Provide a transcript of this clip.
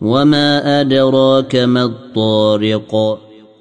وما أدراك ما الطارق